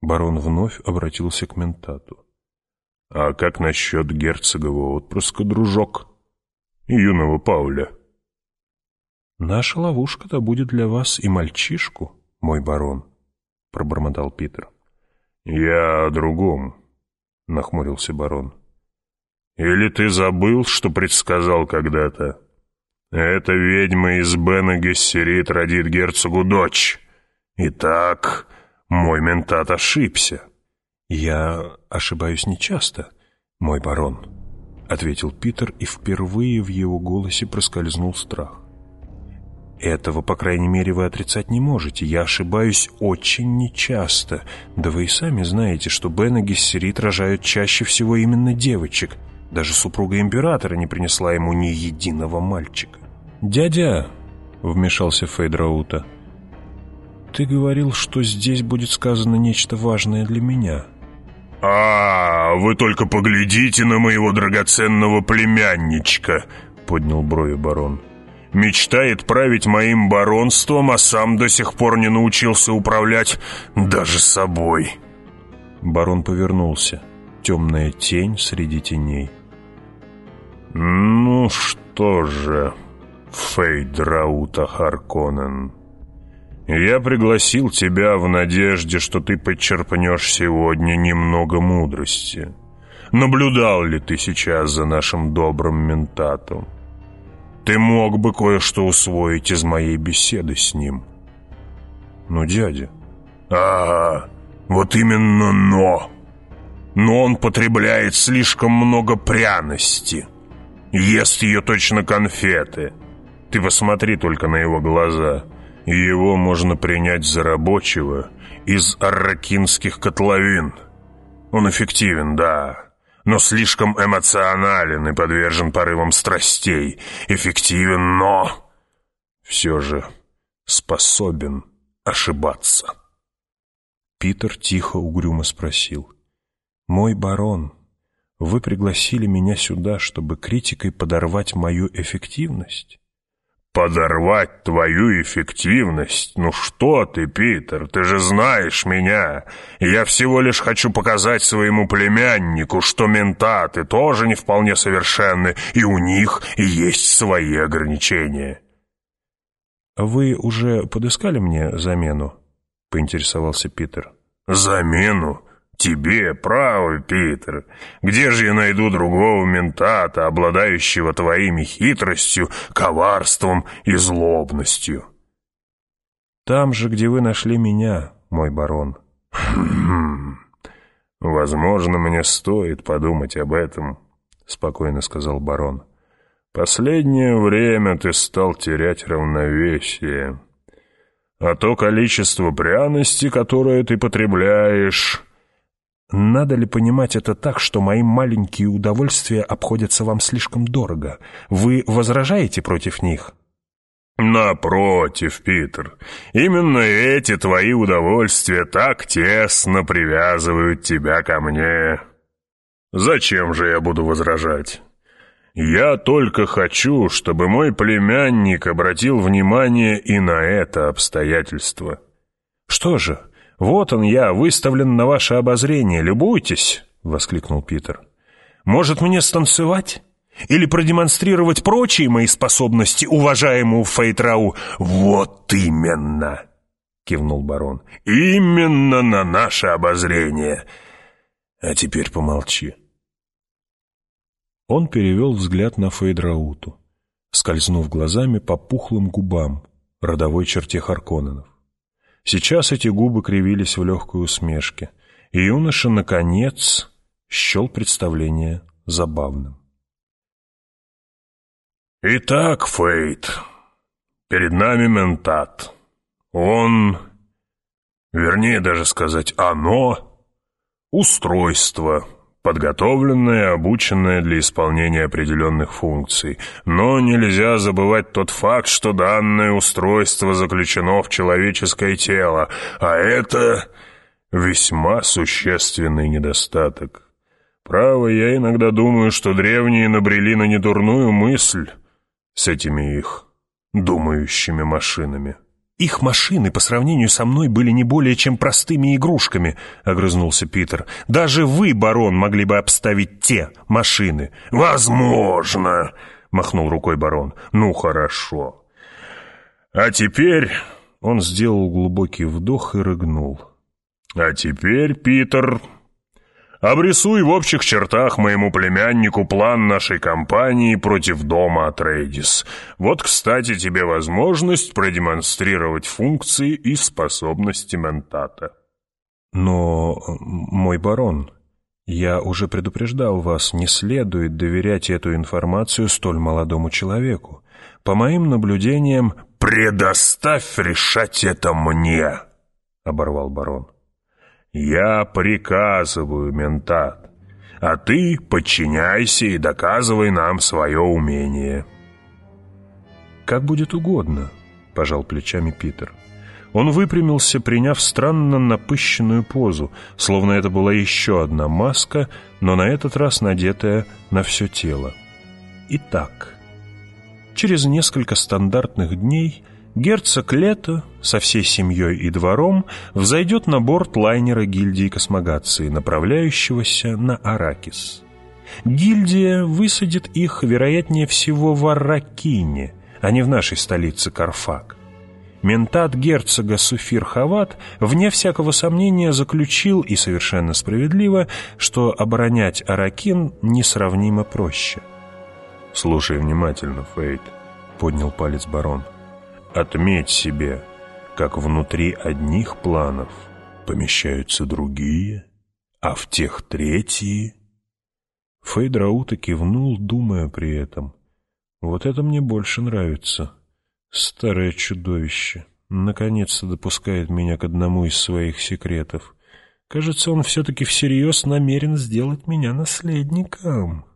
Барон вновь обратился к ментату. «А как насчет герцогова отпрыска, дружок? Юного Пауля?» «Наша ловушка-то будет для вас и мальчишку, мой барон», — пробормотал Питер. «Я о другом», — нахмурился барон. «Или ты забыл, что предсказал когда-то? Эта ведьма из Бена Гессерит родит герцогу дочь. Итак, мой ментат ошибся». «Я ошибаюсь нечасто, мой барон», — ответил Питер, и впервые в его голосе проскользнул страх. Этого, по крайней мере, вы отрицать не можете. Я ошибаюсь очень нечасто. Да вы и сами знаете, что Бен и Гессерит рожают чаще всего именно девочек. Даже супруга императора не принесла ему ни единого мальчика. «Дядя», — вмешался Фейдраута, — «ты говорил, что здесь будет сказано нечто важное для меня». «А, вы только поглядите на моего драгоценного племянничка», — поднял брови барон мечтает править моим баронством, а сам до сих пор не научился управлять даже собой». Барон повернулся. Темная тень среди теней. «Ну что же, Фейдраута Харконен, я пригласил тебя в надежде, что ты подчерпнешь сегодня немного мудрости. Наблюдал ли ты сейчас за нашим добрым ментатом?» Ты мог бы кое-что усвоить из моей беседы с ним. Ну, дядя. Ага, вот именно «но». Но он потребляет слишком много пряности. Ест ее точно конфеты. Ты посмотри только на его глаза. Его можно принять за рабочего из арракинских котловин. Он эффективен, да но слишком эмоционален и подвержен порывам страстей, эффективен, но все же способен ошибаться. Питер тихо угрюмо спросил. «Мой барон, вы пригласили меня сюда, чтобы критикой подорвать мою эффективность?» Подорвать твою эффективность? Ну что ты, Питер, ты же знаешь меня. Я всего лишь хочу показать своему племяннику, что ментаты тоже не вполне совершенны, и у них есть свои ограничения. «Вы уже подыскали мне замену?» — поинтересовался Питер. «Замену? «Тебе, право, Питер. Где же я найду другого ментата, обладающего твоими хитростью, коварством и злобностью?» «Там же, где вы нашли меня, мой барон». «Хм, возможно, мне стоит подумать об этом», — спокойно сказал барон. «Последнее время ты стал терять равновесие, а то количество пряности, которое ты потребляешь...» Надо ли понимать это так, что мои маленькие удовольствия обходятся вам слишком дорого? Вы возражаете против них?» «Напротив, Питер, именно эти твои удовольствия так тесно привязывают тебя ко мне. Зачем же я буду возражать? Я только хочу, чтобы мой племянник обратил внимание и на это обстоятельство». «Что же, «Вот он я, выставлен на ваше обозрение, любуйтесь!» — воскликнул Питер. «Может, мне станцевать? Или продемонстрировать прочие мои способности уважаемому Фейтрау?» «Вот именно!» — кивнул барон. «Именно на наше обозрение! А теперь помолчи». Он перевел взгляд на Фейдрауту, скользнув глазами по пухлым губам, родовой черте Харконненов. Сейчас эти губы кривились в легкой усмешке, и юноша, наконец, счел представление забавным. «Итак, Фейт, перед нами ментат. Он, вернее даже сказать оно, устройство, подготовленное, обученное для исполнения определенных функций. Но нельзя забывать тот факт, что данное устройство заключено в человеческое тело, а это весьма существенный недостаток. Право, я иногда думаю, что древние набрели на недурную мысль с этими их думающими машинами. «Их машины по сравнению со мной были не более чем простыми игрушками», — огрызнулся Питер. «Даже вы, барон, могли бы обставить те машины». «Возможно», — махнул рукой барон. «Ну, хорошо. А теперь...» Он сделал глубокий вдох и рыгнул. «А теперь, Питер, обрисуй в общих чертах моему племяннику план нашей кампании против дома Атрейдис. Вот, кстати, тебе возможность продемонстрировать функции и способности ментата». «Но, мой барон, я уже предупреждал вас, не следует доверять эту информацию столь молодому человеку. По моим наблюдениям...» «Предоставь решать это мне!» — оборвал барон. «Я приказываю, ментат, а ты подчиняйся и доказывай нам свое умение». «Как будет угодно», — пожал плечами Питер. Он выпрямился, приняв странно напыщенную позу, словно это была еще одна маска, но на этот раз надетая на все тело. Итак, через несколько стандартных дней герцог Лето со всей семьей и двором взойдет на борт лайнера гильдии космогации, направляющегося на Аракис. Гильдия высадит их, вероятнее всего, в Аракине, а не в нашей столице Карфак. Ментат герцога Суфир Хават, вне всякого сомнения, заключил, и совершенно справедливо, что оборонять Аракин несравнимо проще. «Слушай внимательно, Фейт», — поднял палец барон. «Отметь себе, как внутри одних планов помещаются другие, а в тех третьи...» Фейд Раута кивнул, думая при этом. «Вот это мне больше нравится. Старое чудовище. Наконец-то допускает меня к одному из своих секретов. Кажется, он все-таки всерьез намерен сделать меня наследником».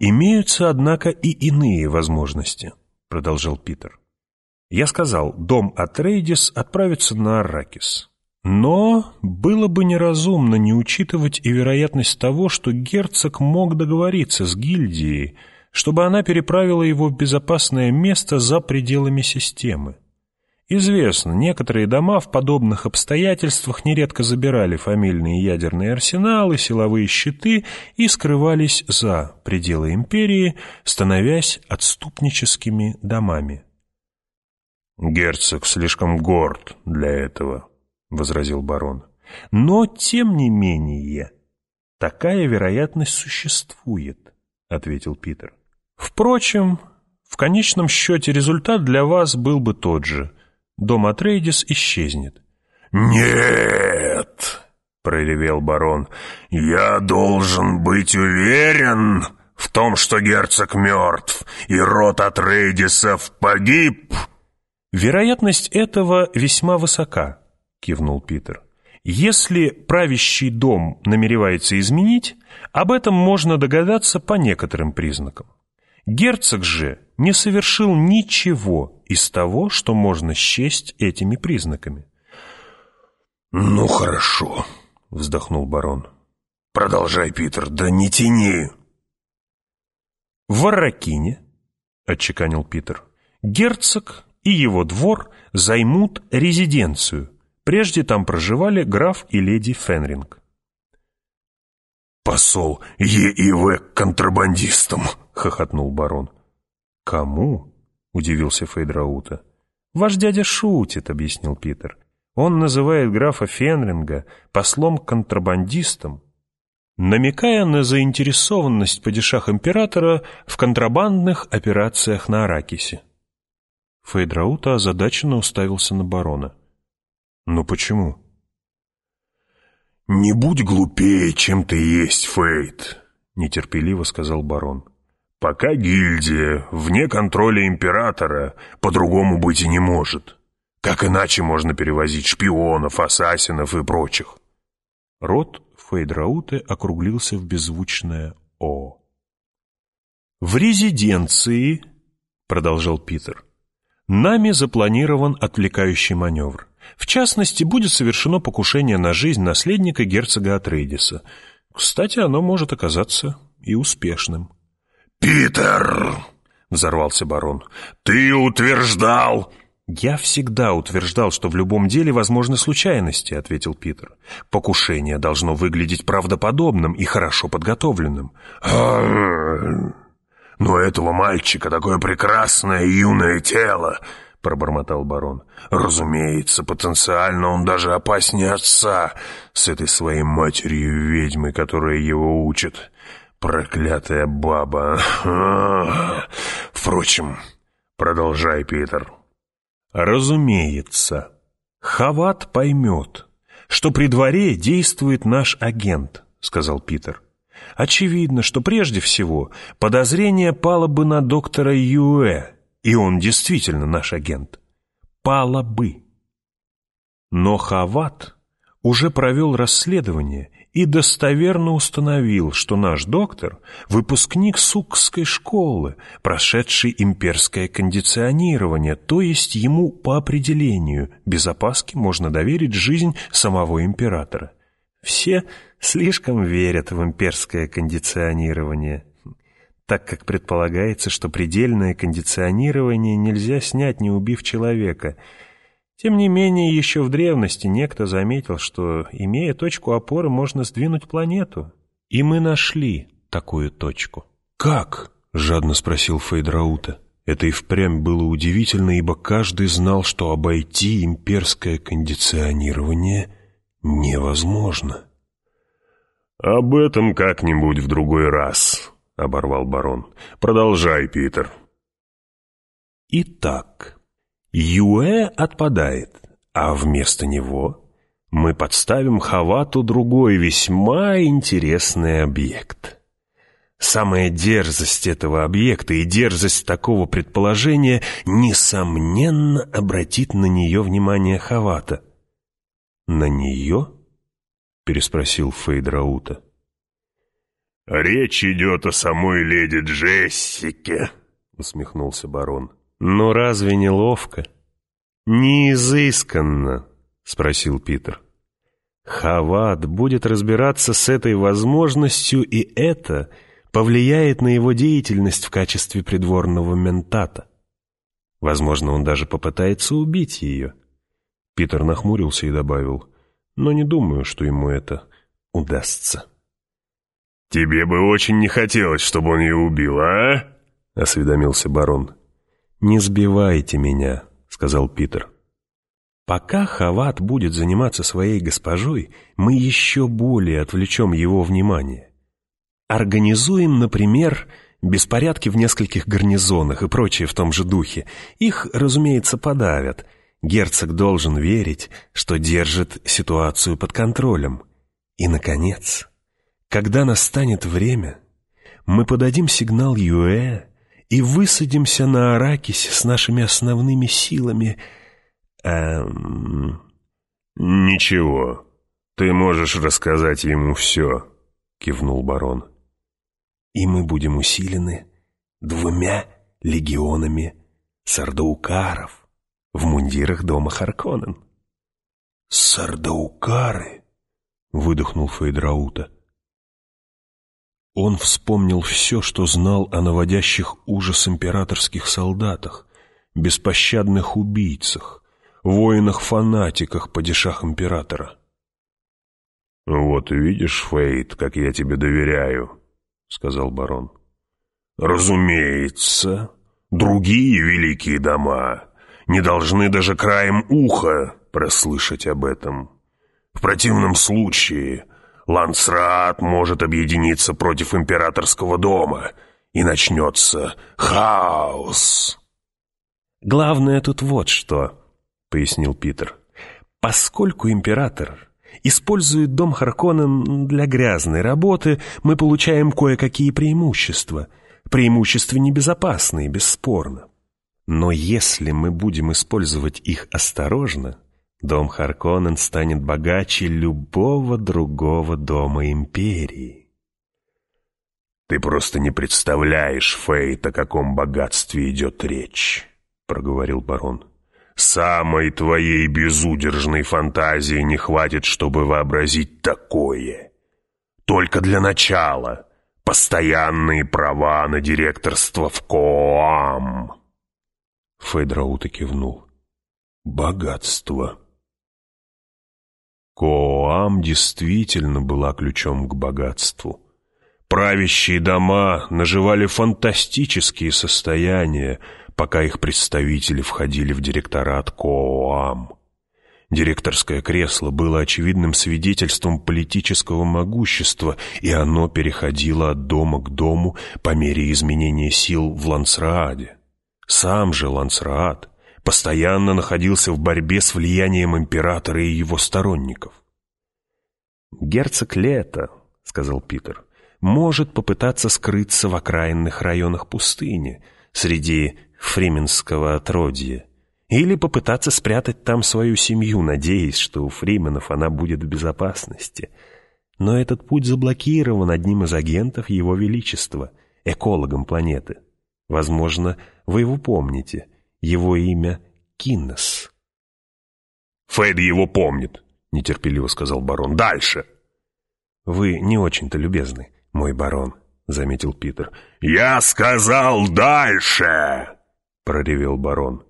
«Имеются, однако, и иные возможности», — продолжал Питер. «Я сказал, дом Атрейдис отправится на Арракис. Но было бы неразумно не учитывать и вероятность того, что герцог мог договориться с гильдией, чтобы она переправила его в безопасное место за пределами системы. Известно, некоторые дома в подобных обстоятельствах нередко забирали фамильные ядерные арсеналы, силовые щиты и скрывались за пределы империи, становясь отступническими домами. «Герцог слишком горд для этого», — возразил барон. «Но, тем не менее, такая вероятность существует», — ответил Питер. «Впрочем, в конечном счете результат для вас был бы тот же — Дом Атрейдис исчезнет. «Нет!» — проревел барон. «Я должен быть уверен в том, что герцог мертв, и род Атрейдисов погиб!» «Вероятность этого весьма высока», — кивнул Питер. «Если правящий дом намеревается изменить, об этом можно догадаться по некоторым признакам. Герцог же не совершил ничего из того, что можно счесть этими признаками. «Ну, хорошо», — вздохнул барон. «Продолжай, Питер, да не тяни». «В Арракине», — отчеканил Питер, — «герцог и его двор займут резиденцию. Прежде там проживали граф и леди Фенринг». «Посол ЕИВ контрабандистам», — хохотнул барон. «Кому?» — удивился Фейдраута. «Ваш дядя шутит», — объяснил Питер. «Он называет графа Фенринга послом-контрабандистом, намекая на заинтересованность падишах императора в контрабандных операциях на Аракисе». Фейдраута озадаченно уставился на барона. «Ну почему?» «Не будь глупее, чем ты есть, Фейд», — нетерпеливо сказал барон. Пока гильдия вне контроля императора, по-другому быть и не может. Как иначе можно перевозить шпионов, ассасинов и прочих? Рот Фейдрауте округлился в беззвучное «О». «В резиденции», — продолжал Питер, — «нами запланирован отвлекающий маневр. В частности, будет совершено покушение на жизнь наследника герцога Атрейдиса. Кстати, оно может оказаться и успешным». «Питер!» — взорвался барон. «Ты утверждал...» «Я всегда утверждал, что в любом деле возможны случайности», — ответил Питер. «Покушение должно выглядеть правдоподобным и хорошо подготовленным». «Но этого мальчика такое прекрасное юное тело!» — пробормотал барон. «Разумеется, потенциально он даже опаснее отца с этой своей матерью-ведьмой, которая его учит. Проклятая баба! Впрочем, продолжай, Питер». Разумеется, Хават поймет, что при дворе действует наш агент, сказал Питер. Очевидно, что прежде всего подозрение пало бы на доктора Юэ, и он действительно наш агент. Пало бы. Но Хават уже провел расследование и достоверно установил, что наш доктор – выпускник Сукской школы, прошедший имперское кондиционирование, то есть ему по определению без опаски можно доверить жизнь самого императора. Все слишком верят в имперское кондиционирование, так как предполагается, что предельное кондиционирование нельзя снять, не убив человека – тем не менее, еще в древности некто заметил, что, имея точку опоры, можно сдвинуть планету. И мы нашли такую точку. «Как?» — жадно спросил Фейдраута. Это и впрямь было удивительно, ибо каждый знал, что обойти имперское кондиционирование невозможно. «Об этом как-нибудь в другой раз», — оборвал барон. «Продолжай, Питер». Итак, Юэ отпадает, а вместо него мы подставим Хавату другой весьма интересный объект. Самая дерзость этого объекта и дерзость такого предположения несомненно обратит на нее внимание Хавата. «На нее?» — переспросил Фейдраута. «Речь идет о самой леди Джессике», — усмехнулся барон. «Но разве не ловко? Не изысканно?» — спросил Питер. «Хават будет разбираться с этой возможностью, и это повлияет на его деятельность в качестве придворного ментата. Возможно, он даже попытается убить ее». Питер нахмурился и добавил, «Но не думаю, что ему это удастся». «Тебе бы очень не хотелось, чтобы он ее убил, а?» — осведомился барон. «Не сбивайте меня», — сказал Питер. «Пока Хават будет заниматься своей госпожой, мы еще более отвлечем его внимание. Организуем, например, беспорядки в нескольких гарнизонах и прочее в том же духе. Их, разумеется, подавят. Герцог должен верить, что держит ситуацию под контролем. И, наконец, когда настанет время, мы подадим сигнал Юэ, и высадимся на Аракисе с нашими основными силами. Эм... Ничего, ты можешь рассказать ему все, кивнул барон. И мы будем усилены двумя легионами сардаукаров в мундирах дома Харконен. «Сардаукары!» — выдохнул Фейдраута. Он вспомнил все, что знал о наводящих ужас императорских солдатах, беспощадных убийцах, воинах-фанатиках, падишах императора. «Вот видишь, Фейт, как я тебе доверяю», — сказал барон. «Разумеется, другие великие дома не должны даже краем уха прослышать об этом. В противном случае Лансрат может объединиться против императорского дома, и начнется хаос. «Главное тут вот что», — пояснил Питер. «Поскольку император использует дом Харконнен для грязной работы, мы получаем кое-какие преимущества. Преимущества небезопасные, бесспорно. Но если мы будем использовать их осторожно, Дом Харконнен станет богаче любого другого дома империи. «Ты просто не представляешь, Фейт, о каком богатстве идет речь», — проговорил барон. «Самой твоей безудержной фантазии не хватит, чтобы вообразить такое. Только для начала постоянные права на директорство в Коам». Фейдраута кивнул. богатство. Коам действительно была ключом к богатству. Правящие дома наживали фантастические состояния, пока их представители входили в директорат Коам. Директорское кресло было очевидным свидетельством политического могущества, и оно переходило от дома к дому по мере изменения сил в Лансрааде. Сам же Лансраад постоянно находился в борьбе с влиянием императора и его сторонников. «Герцог Лето», — сказал Питер, — «может попытаться скрыться в окраинных районах пустыни, среди фрименского отродья, или попытаться спрятать там свою семью, надеясь, что у фрименов она будет в безопасности. Но этот путь заблокирован одним из агентов Его Величества, экологом планеты. Возможно, вы его помните. Его имя Киннес. «Фейд его помнит», — нетерпеливо сказал барон. «Дальше!» «Вы не очень-то любезны, мой барон», — заметил Питер. «Я сказал дальше!» — проревел барон.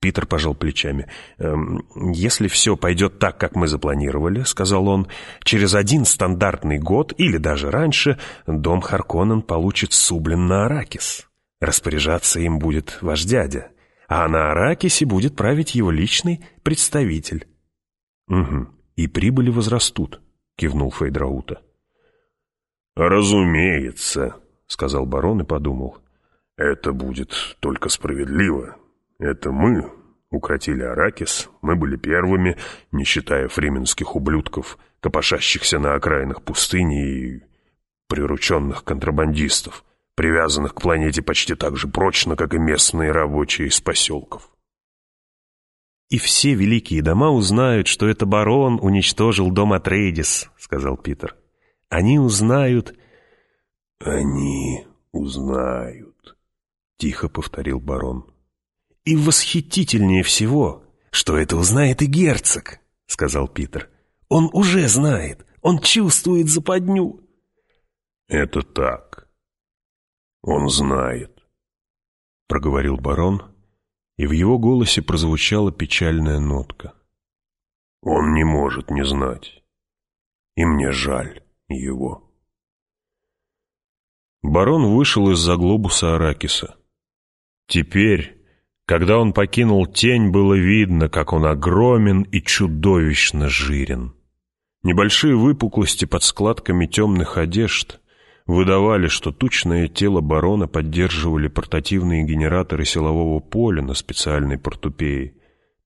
Питер пожал плечами. «Эм, «Если все пойдет так, как мы запланировали, — сказал он, — через один стандартный год или даже раньше дом Харконнен получит сублин на Аракис. Распоряжаться им будет ваш дядя, а на Аракисе будет править его личный представитель». «Угу, и прибыли возрастут», — кивнул Фейдраута. «Разумеется», — сказал барон и подумал. «Это будет только справедливо». Это мы укротили Аракис, мы были первыми, не считая фрименских ублюдков, копошащихся на окраинах пустыни и прирученных контрабандистов, привязанных к планете почти так же прочно, как и местные рабочие из поселков. «И все великие дома узнают, что это барон уничтожил дом Атрейдис», — сказал Питер. «Они узнают...» «Они узнают», — тихо повторил барон. «И восхитительнее всего, что это узнает и герцог», — сказал Питер. «Он уже знает, он чувствует западню». «Это так. Он знает», — проговорил барон, и в его голосе прозвучала печальная нотка. «Он не может не знать, и мне жаль его». Барон вышел из-за глобуса Аракиса. Теперь когда он покинул тень, было видно, как он огромен и чудовищно жирен. Небольшие выпуклости под складками темных одежд выдавали, что тучное тело барона поддерживали портативные генераторы силового поля на специальной портупее.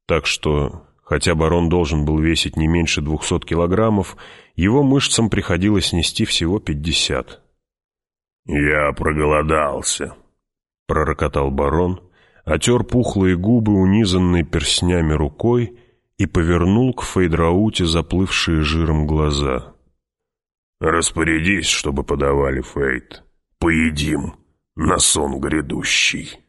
Так что, хотя барон должен был весить не меньше двухсот килограммов, его мышцам приходилось нести всего пятьдесят. «Я проголодался», — пророкотал барон, — отер пухлые губы, унизанные перстнями рукой, и повернул к Фейдрауте заплывшие жиром глаза. «Распорядись, чтобы подавали, Фейд. Поедим на сон грядущий».